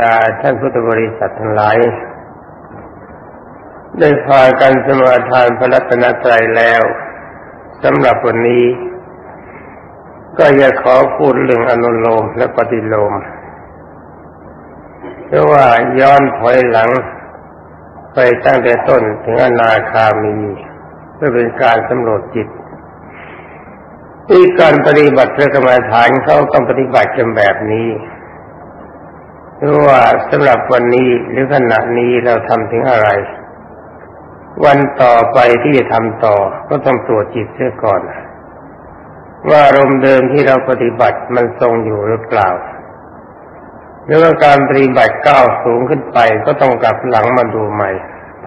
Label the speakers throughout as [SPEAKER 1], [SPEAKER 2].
[SPEAKER 1] ดาท่านพุทธบริษัททั้งหลาย ได้พากันสมาทานพระรัตนตรัยแล้วสำหรับวันนี้ ก็อยากขอพูดเรื่องอนุโลมและปฏิโลมเพราะว่าย้อนถอยหลัง ไปตั้งแต่ต้นถึงอนาคามี เพื่อเป็นการสำรวจจิตที่การปฏิบัติพระกรรมฐานเขาต้องปฏิบัติกันแบบนี้ หรือว่าสำหรับวันนี้หรือขณะนี้เราทำถึงอะไร วันต่อไปที่จะทำต่อก็ต้องตรวจจิตเสียก่อน ว่าอารมณ์เดิมที่เราปฏิบัติมันทรงอยู่หรือเปล่าหรือว่าการปฏิบัติก้าวสูงขึ้นไปก็ต้องกลับหลังมาดูใหม่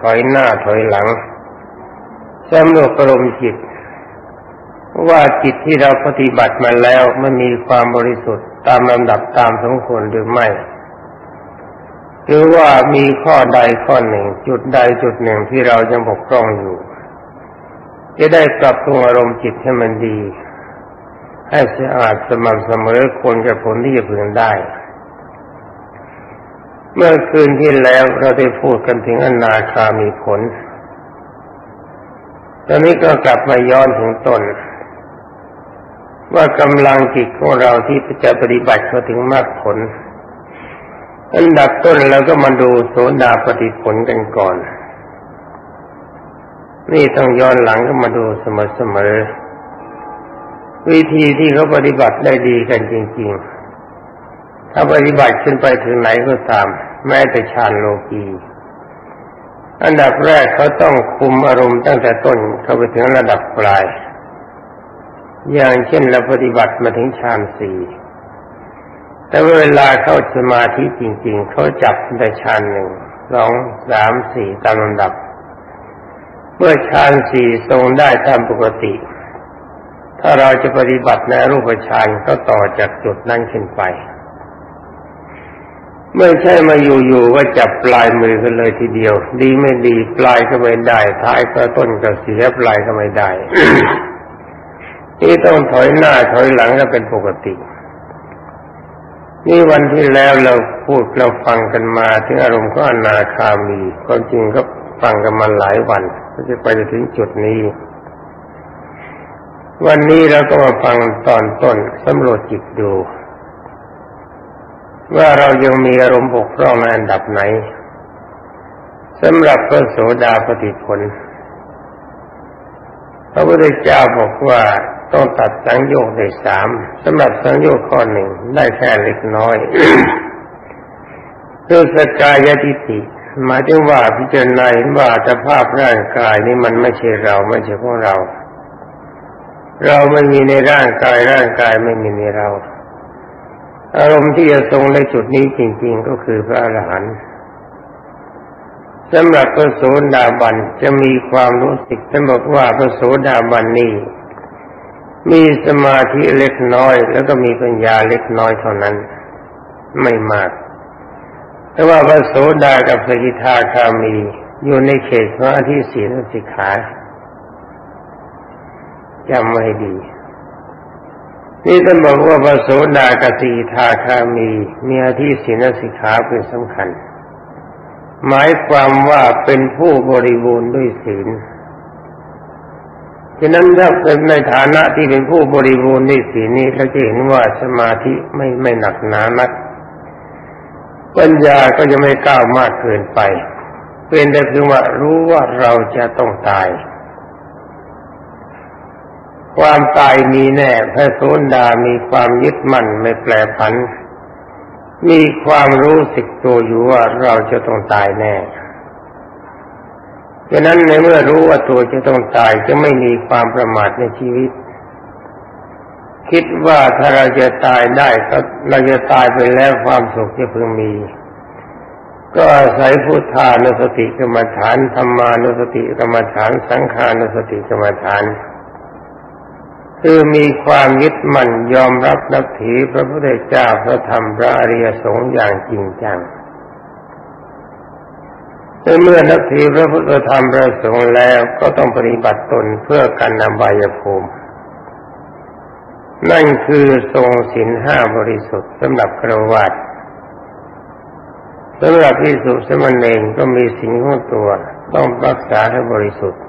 [SPEAKER 1] ถอยหน้าถอยหลังสำรวจอารมณ์จิต ว่าจิตที่เราปฏิบัติมาแล้วมันมีความบริสุทธิ์ตามลำดับตามสมควรหรือไม่ หรือว่ามีข้อใดข้อหนึ่ง จุดใดจุดหนึ่งที่เรายังบกพร่องอยู่ จะได้ปรับปรุงอารมณ์จิตให้มันดี ให้สะอาดสม่ำเสมอควรกับผลที่จะพึงได้ เมื่อคืนที่แล้วเราได้พูดกันถึงอนาคามีผล ตอนนี้ก็กลับมาย้อนถึงตนว่ากำลังจิตของเราที่จะปฏิบัติเขาถึงมากผล อันดับต้นเราก็มาดูโสดาปฏิผลกันก่อน นี่ต้องย้อนหลังก็มาดูเสมอๆวิธีที่เขาปฏิบัติได้ดีกันจริง ๆ ถ้าปฏิบัติขึ้นไปถึงไหนก็ตาม แม้แต่ฌานโลกีอันดับแรกเขาต้องคุมอารมณ์ตั้งแต่ต้นเข้าไปถึงระดับปลาย อย่างเช่นเราปฏิบัติมาถึงฌานสี่ แต่เวลาเข้าสมาธิจริง ๆ เขาจับแต่ฌานหนึ่งสองสามสี่ตามลำดับ เมื่อฌานสี่ทรงได้ตามปกติ ถ้าเราจะปฏิบัติในรูปฌานก็ต่อจากจุดนั้นขึ้นไป ไม่ใช่มาอยู่ๆว่าจับปลายมือกันเลยทีเดียว ดีไม่ดีปลายก็ไม่ได้ ท้ายก็ต้นก็เสียปลายก็ไม่ได้ที่ต้องถอยหน้าถอยหลังก็เป็นปกติ นี่วันที่แล้วเราพูดเราฟังกันมาถึงอารมณ์ก็อนาคามีความจริงก็ฟังกันมาหลายวันก็จะไปถึงจุดนี้ วันนี้เราก็มาฟังตอนต้นสำรวจจิตดู ว่าเรายังมีอารมณ์บกพร่องในอันดับไหนสำหรับพระโสดาปฏิผลพระพุทธเจ้าบอกว่า ต้องตัดสังโยชน์ได้สามสำหรับสังโยชน์ข้อหนึ่งได้แค่เล็กน้อยคือสกายทิฏฐิหมายถึงว่าพิจารณาเห็นว่าสภาพร่างกายนี้มันไม่ใช่เราไม่ใช่พวกเรา เราไม่มีในร่างกายร่างกายไม่มีในเรา อารมณ์ที่จะทรงในจุดนี้จริง ๆ ก็คือพระอรหันต์สำหรับพระโสดาบันจะมีความรู้สึกท่านบอกว่าพระโสดาบันนี้ มีสมาธิเล็กน้อย แล้วก็มีปัญญาเล็กน้อยเท่านั้น ไม่มาก แต่ว่าพระโสดากับสกิทาคามีอยู่ในเขตพระที่ศีลสิกขาจำไว้ดี นี่ท่านบอกว่าพระโสดากับสกิทาคามีมีอาทิศีลสิกขาเป็นสำคัญ หมายความว่าเป็นผู้บริบูรณ์ด้วยศีล ฉะนั้นถ้าเป็นในฐานะที่เป็นผู้บริบูรณ์ในสีนี้เราจะเห็นว่าสมาธิไม่ไม่หนักหนานัก ปัญญาก็จะไม่ก้าวมากเกินไป เป็นแต่เพียงว่ารู้ว่าเราจะต้องตาย ความตายมีแน่พระโสดามีความยึดมั่นไม่แปรผัน มีความรู้สึกตัวอยู่ว่าเราจะต้องตายแน่ ฉะนั้นในเมื่อรู้ว่าตัวจะต้องตายจะไม่มีความประมาทในชีวิต คิดว่าถ้าเราจะตายได้ก็เราจะตายไปแล้วความสุขจะพึงมี ก็อาศัยพุทธานุสติกรรมฐานธรรมานุสติกรรมฐาน สังขานุสติกรรมฐานคือมีความยึดมั่นยอมรับนับถือพระพุทธเจ้าพระธรรมพระอริยสงฆ์อย่างจริงจัง แต่เมื่อนับถือพระพุทธธรรมพระสงฆ์แล้วก็ต้องปฏิบัติตนเพื่อกันนำบายภูมิ นั่นคือทรงศีลห้าบริสุทธิ์สำหรับครวัตสำหรับพิสุสมณเณรก็มีสิ่งของตัวต้องรักษาให้บริสุทธิ์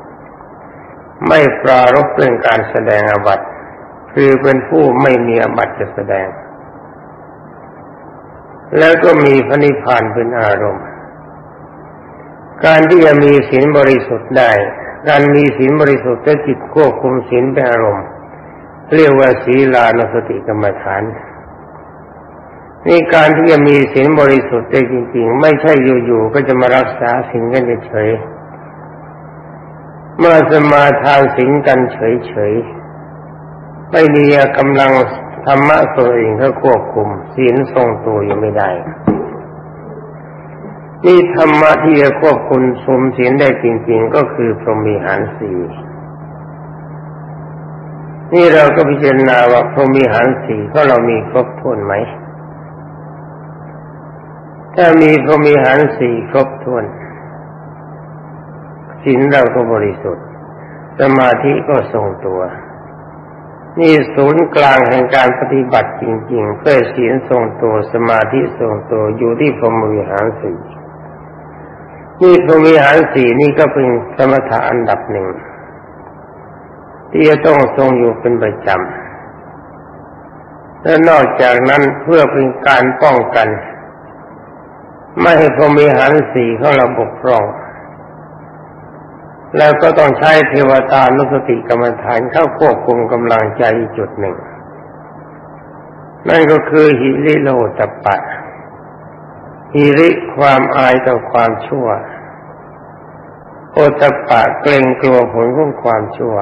[SPEAKER 1] ไม่ปรารบเรื่องการแสดงอบัตคือเป็นผู้ไม่มีอบัตจะแสดง แล้วก็มีพระนิพพานเป็นอารมณ์ การที่จะมีศีลบริสุทธิ์ได้ การมีศีลบริสุทธิ์และจิตควบคุมศีลเป็นอารมณ์ เรียกว่าศีลานสติกรรมฐานนี่การที่จะมีศีลบริสุทธิ์ได้จริง ๆ ไม่ใช่อยู่ๆก็จะมารักษาศีลกันเฉยเมื่อสมาทานศีลกันเฉยๆไม่มีกำลังธรรมะตัวเองก็ควบคุมศีลทรงตัวอยู่ไม่ได้ นี่ธรรมะที่จะควบคุมสมศีลได้จริง ๆ ก็คือพรหมีหารสีนี่เราก็พิจารณาว่าพรหมีหารสี่ก็เรามีครบถ้วนไหม ถ้ามีพรหมีหารสีครบถ้วนศีลเราก็บริสุทธิ์ สมาธิก็ทรงตัว นี่ศูนย์กลางแห่งการปฏิบัติจริง ๆ เพื่อศีลทรงตัวสมาธิทรงตัวอยู่ที่พรหมวิหารสี่ นี่พรหมวิหารสี่นี่ก็เป็นสมถะอันดับหนึ่ง ที่จะต้องทรงอยู่เป็นประจำและนอกจากนั้นเพื่อเป็นการป้องกัน ไม่ให้พรหมีหารสี่ของเราบกพร่อง แล้วก็ต้องใช้เทวตานุสติกรรมฐานเข้าควบคุมกำลังใจจุดหนึ่ง นั่นก็คือหิริโลตปะ หิริความอายต่อความชั่ว โอตปะเกรงกลัวผลของความชั่ว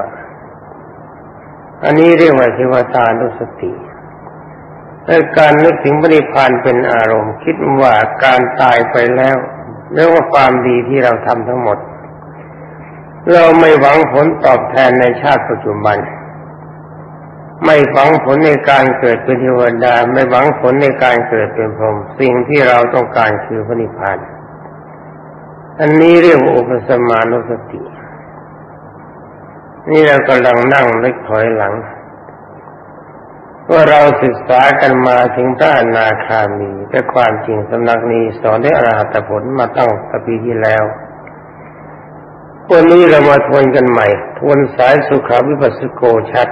[SPEAKER 1] อันนี้เรียกว่าเทวตานุสติและการนึกถึงปณิพานเป็นอารมณ์ คิดว่าการตายไปแล้วเรียกว่าความดีที่เราทำทั้งหมด เราไม่หวังผลตอบแทนในชาติปัจจุบัน ไม่หวังผลในการเกิดเป็นเทวดา ไม่หวังผลในการเกิดเป็นพรหมสิ่งที่เราต้องการคือพระนิพพาน อันนี้เรียกว่าอุปสมานุสติ นี่เรากำลังนั่งเล็กถอยหลังว่าเราศึกษากันมาถึงพระอนาคามี แต่ความจริงสำนักนี้สอนได้อรหัตผลมาตั้งแต่ปีที่แล้ววันนี้เรามาทวนกันใหม่ ทวนสายสุขาวิปัสสโกชัด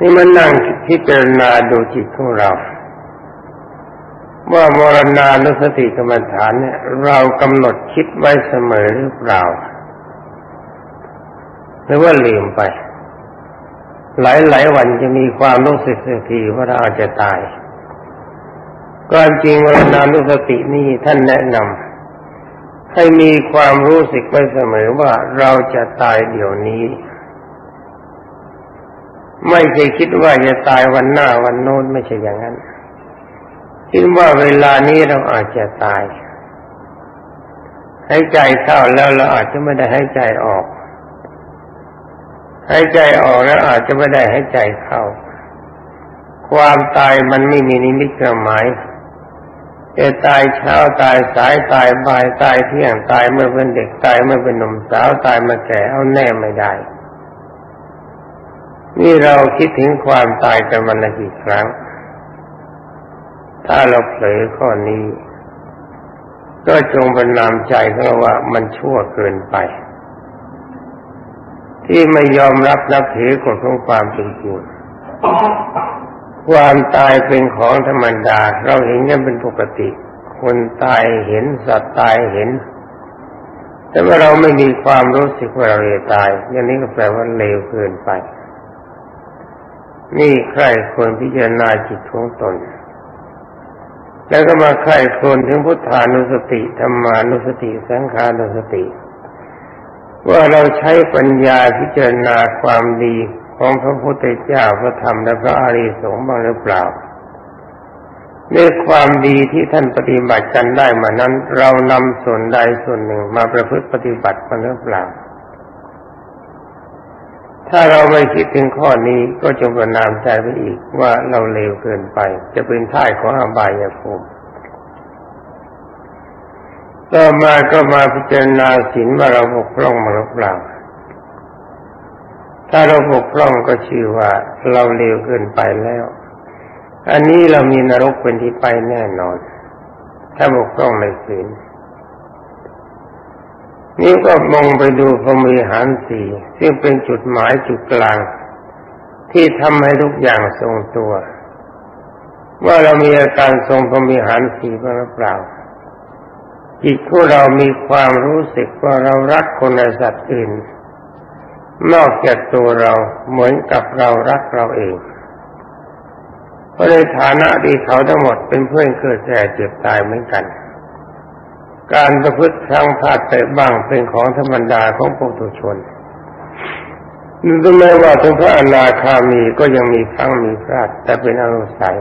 [SPEAKER 1] นี่มันนั่งพิจารณาดูจิตของเรา ว่ามรณานุสติกรรมฐานเนี่ยเรากำหนดคิดไว้เสมอหรือเปล่าหรือว่าลืมไป หลายหลายวันจะมีความรู้สึกสักทีว่าเราอาจจะตายความจริงวรณานุสตินี่ท่านแนะนำให้มีความรู้สึกไว้เสมอว่าเราจะตายเดี๋ยวนี้ ไม่ใช่คิดว่าจะตายวันหน้าวันโน้นไม่ใช่อย่างนั้น คิดว่าเวลานี้เราอาจจะตายให้ใจเข้าแล้วเราอาจจะไม่ได้ให้ใจออกหายใจออกแล้วอาจจะไม่ได้หายใจเข้า ความตายมันไม่มีนิมิตหมายจะตายเช้าตายสายตายบ่ายตายเที่ยงตายเมื่อเป็นเด็กตายเมื่อเป็นหนุ่มสาวตายมาแก่เอาแน่ไม่ได้ นี่เราคิดถึงความตายกันมันละกี่ครั้ง ถ้าเราเผลอข้อนี้ ก็จงเป็นนามใจเราว่ามันชั่วเกินไป ที่ไม่ยอมรับนับถือกฎของความเป็นจริงความตายเป็นของธรรมดา เราเห็นกันเป็นปกติ คนตายเห็นสัตว์ตายเห็น แต่ว่าเราไม่มีความรู้สึกว่าเราจะตาย อย่างนี้ก็แปลว่าเลวเกินไป นี่ใครควรพิจารณาจิตของตน แล้วก็มาใครควรถึงพุทธานุสติธรรมานุสติสังขานุสติ ว่าเราใช้ปัญญาพิจารณาความดีของพระพุทธเจ้าพระธรรมและพระอริยสงฆ์บ้างหรือเปล่าในความดีที่ท่านปฏิบัติกันได้มานั้น เรานำส่วนใดส่วนหนึ่งมาประพฤติปฏิบัติมันหรือเปล่า ถ้าเราไม่คิดถึงข้อนี้ก็จงประนามใจไปอีกว่าเราเลวเกินไป จะเป็นท่ายของอบายภูมิต่อมาก็มาพิจารณาศีลว่าเราบกพร่องมาหรือเปล่า ถ้าเราบกพร่องก็ชื่อว่าเราเลวเกินไปแล้ว อันนี้เรามีนรกเป็นที่ไปแน่นอน ถ้าบกพร่องในศีล นี่ก็มองไปดูพรมีหารสี่ซึ่งเป็นจุดหมายจุดกลาง ที่ทำให้ทุกอย่างทรงตัว ว่าเรามีอาการทรงพรมีหารสี่บ้างหรือเปล่าจิตของเรามีความรู้สึกว่าเรารักคนในสัตว์อื่น นอกจากตัวเราเหมือนกับเรารักเราเองเพราะในฐานะที่เขาทั้งหมดเป็นเพื่อนเกิดแก่เจ็บตายเหมือนกัน การประพฤติทางพลาดไปบ้างเป็นของธรรมดาของปุถุชนนึกแม้ว่าถึงพระอนาคามีก็ยังมีครั้งมีพลาดแต่เป็นอนุสัย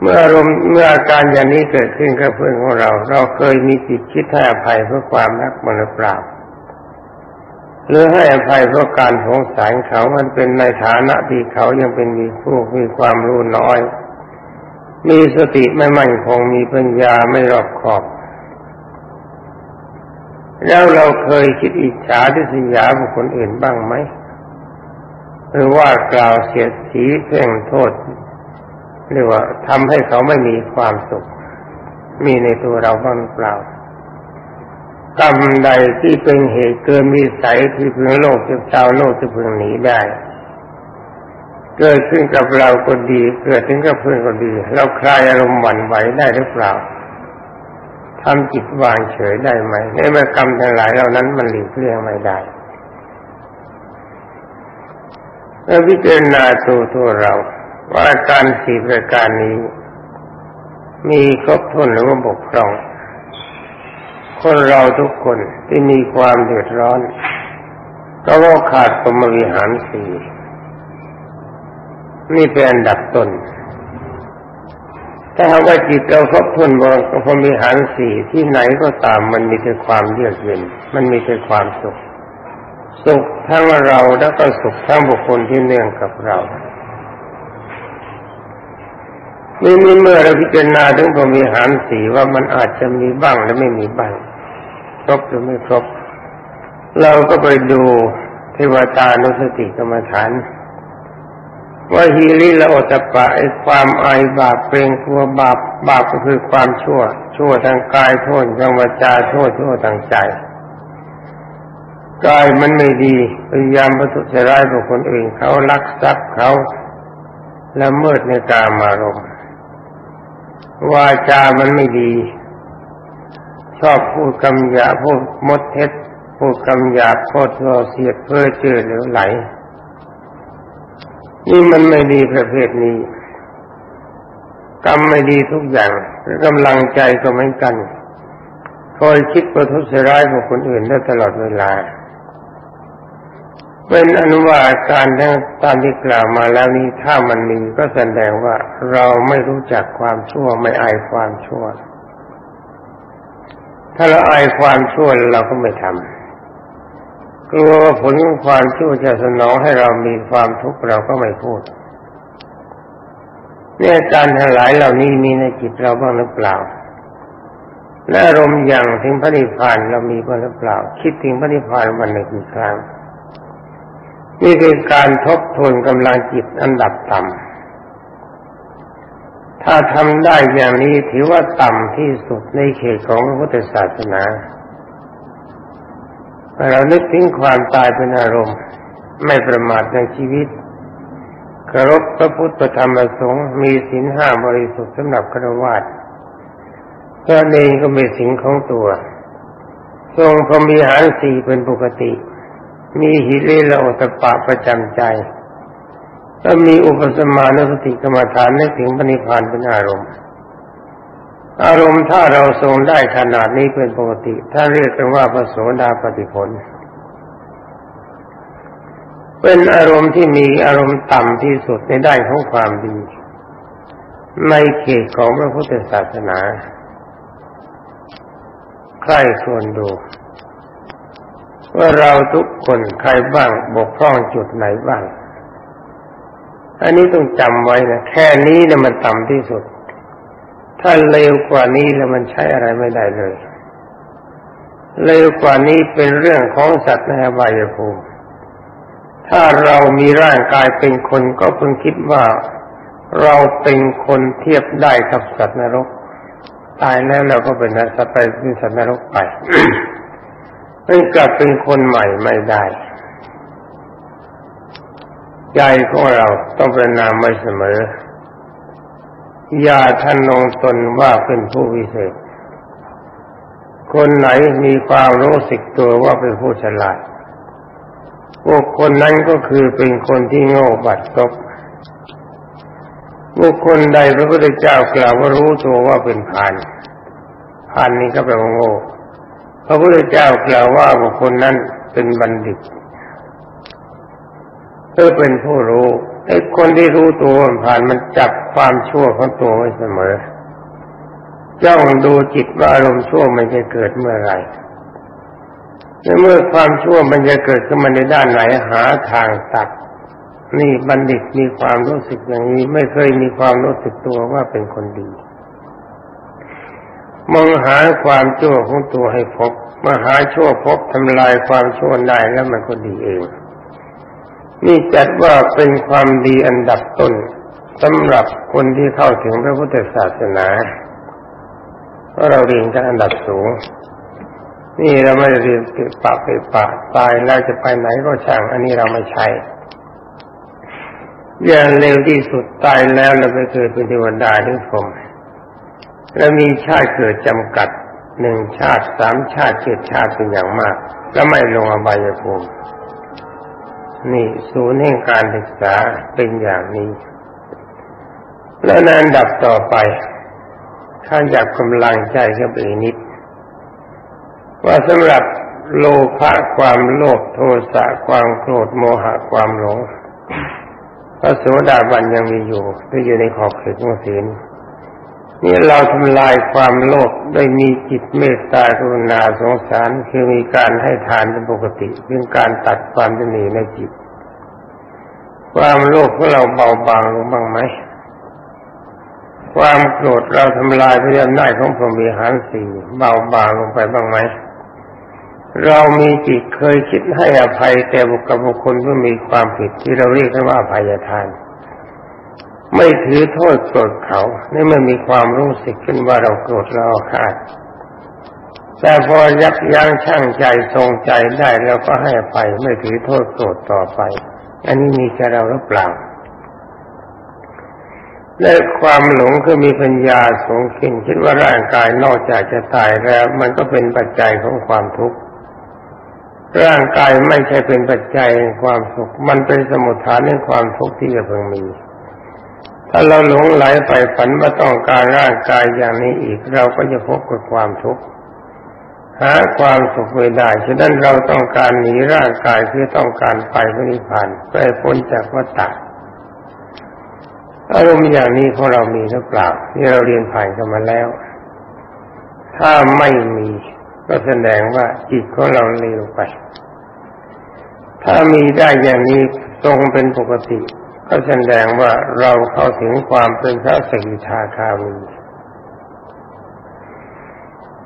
[SPEAKER 1] เมื่ออารมณ์เมื่ออาการอย่างนี้เกิดขึ้นกับเพื่อนของเรา เราเคยมีจิตคิดให้อภัยเพื่อความรักมันหรือเปล่าหรือให้อภัยเพราะการสงสารเขามันเป็นในฐานะที่เขายังเป็นมีผู้มีความรู้น้อย มีสติไม่มั่นคงมีปัญญาไม่รอบคอบ แล้วเราเคยคิดอิจฉาทิษยาบุคคลอื่นบ้างไหมหรือว่ากล่าวเสียดสีเพ่งโทษเรียกว่าทำให้เขาไม่มีความสุข มีในตัวเราบ้างเปล่ากรรมใดที่เป็นเหตุเกินมีสัยที่พึงโลกจะชาวโลกจะพึงหนีได้ เกิดขึ้นกับเราก็ดี เกิดขึ้นกับเพื่อนก็ดี เราคลายอารมณ์หวั่นไหวได้หรือเปล่าทำจิตวางเฉยได้ไหมในเมื่อกรรมทั้งหลายเหล่านั้นมันหลีกเลี่ยงไม่ได้เมื่อพิจารณาตัวตัวเราว่าการสี่ประการนี้ มีครบถ้วนหรือว่าบกพร่อง คนเราทุกคนที่มีความเดือดร้อน ก็ว่าขาดสมวิหารสี่ นี่เป็นอันดับต้น ถ้าหากว่าจิตเราครบถ้วนบนพรมิหารสี่ที่ไหนก็ตามมันมีแต่ความเยือกเย็น มันมีแต่ความสุข สุขทั้งเราแล้วก็สุขทั้งบุคคลที่เนื่องกับเรานี่มีเมื่อเราพิจารณาถึงพรมีหารสีว่ามันอาจจะมีบ้างและไม่มีบ้างครบหรือไม่ครบ เราก็ไปดูเทวตานุสติกรรมฐาน ว่าฮีริละโอตปะไอความอายบาปเปรงกลัวบาปบาปก็คือความชั่ว ชั่วทางกายโทษทางวาจาโทษชั่วทางใจกายมันไม่ดีพยายามประทุษร้ายกับคนอื่นเขาลักทรัพย์เขาละเมิดในกามารมวาจามันไม่ดี ชอบพูดคำหยาพูดมดเท็จพูดคำหยาพูดโอเสียดเพ้อเจือเหรือไหล นี่มันไม่ดีประเภทนี้ กรรมไม่ดีทุกอย่างกำลังใจก็เหมือนกันคอยคิดประทุษร้ายกับคนอื่นได้ตลอดเวลาเป็นอนุวาการทั้งตามที่กล่าวมาแล้วนี้ถ้ามันมีก็แสดงว่าเราไม่รู้จักความชั่วไม่อายความชั่ว ถ้าเราอายความชั่วเราก็ไม่ทำ กลัวผลของความชั่วจะสนองให้เรามีความทุกข์เราก็ไม่พูดเนี่ยการทั้งหลายเหล่านี้มีในจิตเราบ้างหรือเปล่าและอารมณ์อย่างถึงพระนิพพานเรามีบ้างหรือเปล่า คิดถึงพระนิพพานวันหนึ่งกี่ครั้งนี่คือการทบทวนกำลังจิตอันดับต่ำถ้าทำได้อย่างนี้ถือว่าต่ำที่สุดในเขตของพุทธศาสนา เรานึกถึงความตายเป็นอารมณ์ ไม่ประมาทในชีวิตเคารพพระพุทธธรรมประสงค์มีศีลห้าบริสุทธิ์สำหรับครวาสก็เองก็มีสิ่งของตัว ทรงพรมีหารสี่เป็นปกติ มีหิริและอตปะประจำใจก็มีอุปสมานุสติกรรมฐานในถึงปณิพานเป็นอารมณ์ อารมณ์ถ้าเราทรงได้ขนาดนี้เป็นปกติถ้าเรียกกันว่าพระโสดาปฏิผล เป็นอารมณ์ที่มีอารมณ์ต่ำที่สุดในด้านของความดี ในเขตของพระพุทธศาสนาใครควรดู ว่าเราทุกคนใครบ้างบกพร่องจุดไหนบ้าง อันนี้ต้องจำไว้นะแค่นี้นะมันต่ำที่สุด ถ้าเร็วกว่านี้แล้วมันใช้อะไรไม่ได้เลยเร็วกว่านี้เป็นเรื่องของสัตว์ในอบายภูมิ ถ้าเรามีร่างกายเป็นคนก็เพิ่งคิดว่าเราเป็นคนเทียบได้กับสัตว์นรก ตายแล้วเราก็เป็นสัตว์ไปเป็นสัตว์นรกไปไม่กลับเป็นคนใหม่ไม่ได้ใจของเราต้องเป็นนามไม่เสมอ อย่าท่านลงตนว่าเป็นผู้วิเศษ คนไหนมีความรู้สึกตัวว่าเป็นผู้ฉลาด พวกคนนั้นก็คือเป็นคนที่โง่บัดซบบุคคลใดพระพุทธเจ้ากล่าวว่ารู้ตัวว่าเป็นผานผานนี้ก็แปลว่าโง่ พระพุทธเจ้ากล่าวว่าบุคคลนั้นเป็นบัณฑิตเพื่อเป็นผู้รู้ ไอ้คนที่รู้ตัวผ่านมันจับความชั่วของตัวไว้เสมอ จ้องดูจิตว่าอารมณ์ชั่วมันจะเกิดเมื่อไรเมื่อความชั่วมันจะเกิดขึ้นมาในด้านไหนหาทางตัด นี่บัณฑิตมีความรู้สึกอย่างนี้ ไม่เคยมีความรู้สึกตัวว่าเป็นคนดีมองหาความชั่วของตัวให้พบมาหาชั่วพบทำลายความชั่วได้แล้วมันก็ดีเอง นี่จัดว่าเป็นความดีอันดับต้นสำหรับคนที่เข้าถึงพระพุทธศาสนาเพราะเราเรียนกันอันดับสูง นี่เราไม่ได้เรียนติดปากไปปากตายแล้วจะไปไหนก็ช่าง อันนี้เราไม่ใช่อย่างเร็วที่สุดตายแล้วเราไปเกิดเป็นเทวดาหรือพรหมและมีชาติเกิดจำกัดหนึ่งชาติสามชาติเจ็ดชาติเป็นอย่างมาก แล้วไม่ลงอบายภูมิ นี่ศูนย์แห่งการศึกษาเป็นอย่างนี้ และในานดับต่อไปท่านอยากกำลังใจก็ไปนิด ว่าสำหรับโลภะความโลภโทสะความโกรธโมหะความหลงพระโสดาบันยังมีอยู่ที่อยู่ในขอบเขตของศีล นี่เราทำลายความโลภด้มีจิตเมตตากรุณาสงสารคือมีการให้ทานเป็นปกติเป็นการตัดความตนีในจิต ความโลภของเราเบาบางลงบ้างไหมความโกรธเราทำลายพยอำนาจของพรหมีหารสี่เบาบางลงไปบ้างไหมเรามีจิตเคยคิดให้อภัยแก่บุคคลบุคคลที่มีความผิดที่เราเรียกว่าอภัยทาน ไม่ถือโทษโกรธเขานี่ไม่มีความรู้สึกขึ้นว่าเราโกรธเราขาดแต่พอยับยั้งชั่งใจทรงใจได้เราก็ให้อภัยไม่ถือโทษโกรธต่อไป อันนี้มีแค่เราหรือเปล่าและความหลงคือมีปัญญาสูงขึ้นคิดว่าร่างกายนอกจากจะตายแล้ว มันก็เป็นปัจจัยของความทุกข์ร่างกายไม่ใช่เป็นปัจจัยความสุข มันเป็นสมุทฐานในความทุกข์ที่จะเพิ่งมี ถ้าเราหลงไหลไปฝันว่าต้องการร่างกายอย่างนี้อีก เราก็จะพบกับความทุกข์หาความสุขไม่ได้ ฉะนั้นเราต้องการหนีร่างกายเพื่อต้องการไปพระนิพพานไปพ้นจากวัฏฏะอารมณ์อย่างนี้ของเรามีหรือเปล่าที่เราเรียนผ่านกันมาแล้ว ถ้าไม่มีก็แสดงว่าจิตของเราเลวไป ถ้ามีได้อย่างนี้ตรงเป็นปกติ ก็แสดงว่าเราเข้าถึงความเป็นพระสกิทาคามี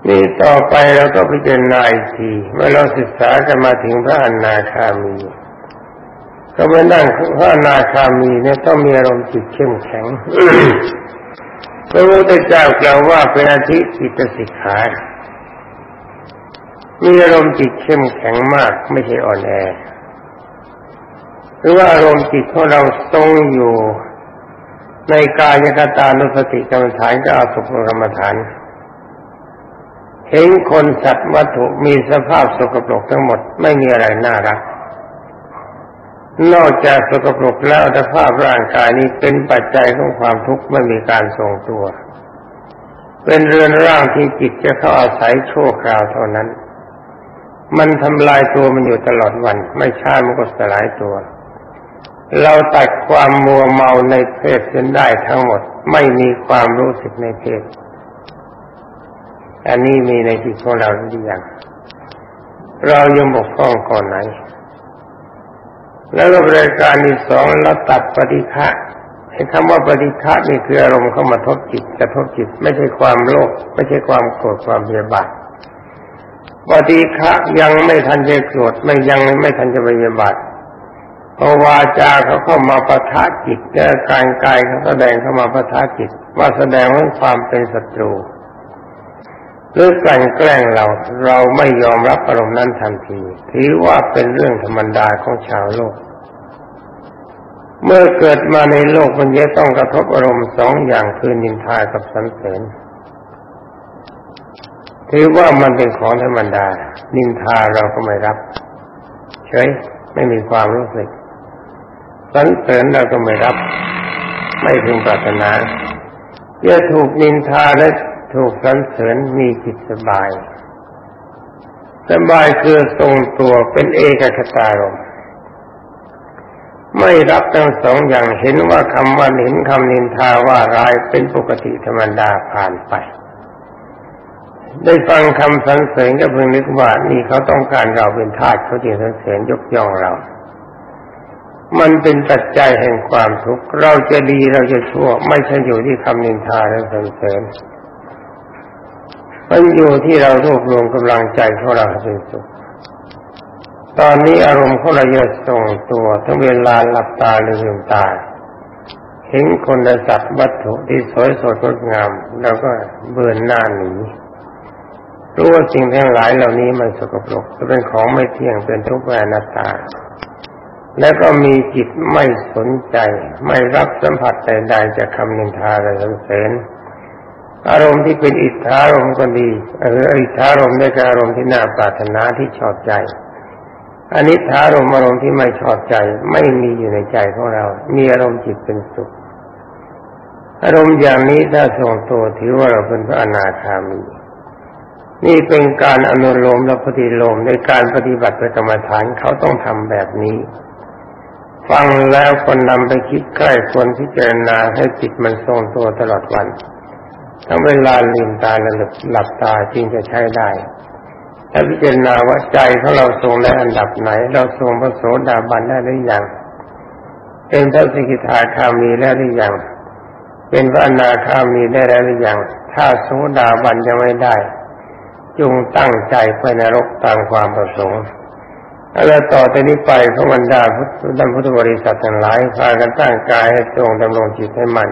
[SPEAKER 1] นี่ต่อไปเราก็พิจารณาอีกทีเมื่อเราศึกษากันมาถึงพระอนาคามี ก็เมื่อนั่งพระอนาคามีเนี่ยต้องมีอารมณ์จิตเข้มแข็งพระพุทธเจ้ากล่าวว่าเป็นอธิจิตสิกขามีอารมณ์จิตเข้มแข็งมากไม่ใช่อ่อนแอ หรือว่าอารมณ์จิตของเราทรงอยู่ในกายกตานุสติกรรมฐานก็อาสุภกรรมฐานเห็นคนสัตว์วัตถุมีสภาพสกปรกทั้งหมดไม่มีอะไรน่ารัก นอกจากสกปรกแล้วสภาพร่างกายนี้เป็นปัจจัยของความทุกข์ไม่มีการทรงตัว เป็นเรือนร่างที่จิตจะเข้าอาศัยชั่วคราวเท่านั้น มันทำลายตัวมันอยู่ตลอดวัน ไม่ช้ามันก็สลายตัว เราตัดความมัวเมาในเพศเส้นได้ทั้งหมด ไม่มีความรู้สึกในเพศ อันนี้มีในจิตของเราหรือยังเรายังบกพร่องก่อนไหน แล้วก็รายการที่สองเราตัดปฏิฆะไอ้คำว่าปฏิฆะนี่คืออารมณ์เข้ามาทบจิตกระทบจิต ไม่ใช่ความโลภไม่ใช่ความโกรธความเบียบาทปฏิฆะยังไม่ทันจะโกรธไม่ยังไม่ทันจะปฏิบัติ พอวาจาเขาเข้ามาประทะจิตและการกายเขาแสดงเข้ามาประทะจิต ว่าแสดงว่าความเป็นศัตรูหรือกลั่นแกล้งเราเราไม่ยอมรับอารมณ์นั้นทันทีถือว่าเป็นเรื่องธรรมดาของชาวโลก เมื่อเกิดมาในโลกมันจะต้องกระทบอารมณ์สองอย่างคือนินทากับสันเสริญถือว่ามันเป็นของธรรมดา นินทาเราก็ไม่รับ เฉยไม่มีความรู้สึก สันเสริญเราก็ไม่รับ ไม่พึงปรารถนาจะถูกนินทาและถูกสันเสริญมีจิตสบาย สบายคือทรงตัวเป็นเอกคตารมไม่รับทั้งสองอย่างเห็นว่าคำว่าเห็นคำนินทาว่าร้ายเป็นปกติธรรมดาผ่านไป ได้ฟังคำสรรเสริญก็เพิ่งนึกว่านี่เขาต้องการเราเป็นทาสเขาจึงสรรเสริญยกย่องเรา มันเป็นปัจจัยแห่งความทุกข์เราจะดีเราจะชั่ว ไม่ใช่อยู่ที่คำนินทาและสรรเสริญมันอยู่ที่เรารวบรวมกำลังใจของเราเป็นสุขตอนนี้อารมณ์ของเราจะส่งตัวทั้งเวลาหลับตาหรือลืมตาเห็นคนและสัตว์วัตถุที่สวยสดงดงามแล้วก็เบือนหน้าหนีรู้ว่าสิ่งทั้งหลายเหล่านี้มันสกปรกจะเป็นของไม่เที่ยงเป็นทุกข์แวนาตา แล้วก็มีจิตไม่สนใจ ไม่รับสัมผัสใดๆจากคำนินทาและสรรเสริญอารมณ์ที่เป็นอิทธารมก็ดีเอออิทธารมได้กับอารมณ์ที่น่าปรารถนาที่ชอบใจอันนี้ทารมอารมณ์ที่ไม่ชอบใจ ไม่มีอยู่ในใจของเรา มีอารมณ์จิตเป็นสุข อารมณ์อย่างนี้ถ้าทรงตัวถือว่าเราเป็นพระอนาคามี นี่เป็นการอนุโลมและปฏิโลมในการปฏิบัติประกรรมฐานเขาต้องทำแบบนี้ ฟังแล้วคนนำไปคิดใกล้ควรพิจารณาให้จิตมันทรงตัวตลอดวัน ทั้งเวลาลืมตาและหลับตาจึงจะใช้ได้ถ้าพิจารณาว่าใจของเราทรงในอันดับไหน เราทรงพระโสดาบันได้หรือยังเป็นพระสิกิทาคามีแล้วหรือยังเป็นพระอนาคามีได้แล้วหรือยังถ้าโสดาบันยังไม่ได้ จงตั้งใจไปนรกตามความประสงค์ แล้วต่อจากนี้ไปพระบรรดาพุทธพุทธบริษัททั้งหลายพากันตั้งกายให้ตรงดำรงจิตให้มัน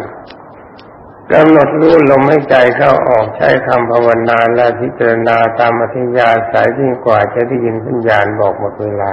[SPEAKER 1] กำหนดรู้ลมให้ใจเข้าออกใช้คำภาวนาและพิจารณาตามอธิยาสายยิ่งกว่าจะได้ยินสัญญาณบอกหมดเวลา